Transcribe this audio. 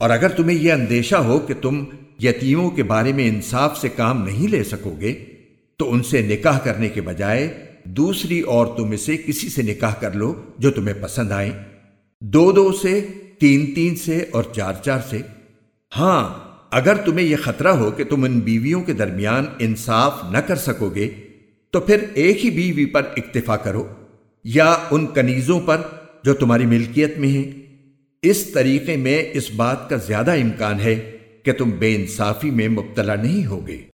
اور اگر تمہیں یہ اندیشہ ہو کہ تم یتیموں کے بارے میں انصاف سے کام نہیں لے سکو گے تو ان سے نکاح کرنے کے بجائے دوسری عورتوں میں سے کسی سے نکاح کر لو جو تمہیں پسند آئے دو دو سے، تین تین سے اور چار چار سے۔ ہاں اگر تمہیں یہ خطرہ ہو کہ تم ان بیویوں کے درمیان انصاف نہ کر سکو گے تو پھر ایک ہی بیوی پر اکتفا کرو، یا ان کنیزوں پر جو تمہاری ملکیت میں ہیں۔ اس طریقے میں اس بات کا زیادہ امکان ہے کہ تم بے انصافی میں مبتلا نہیں ہوگے۔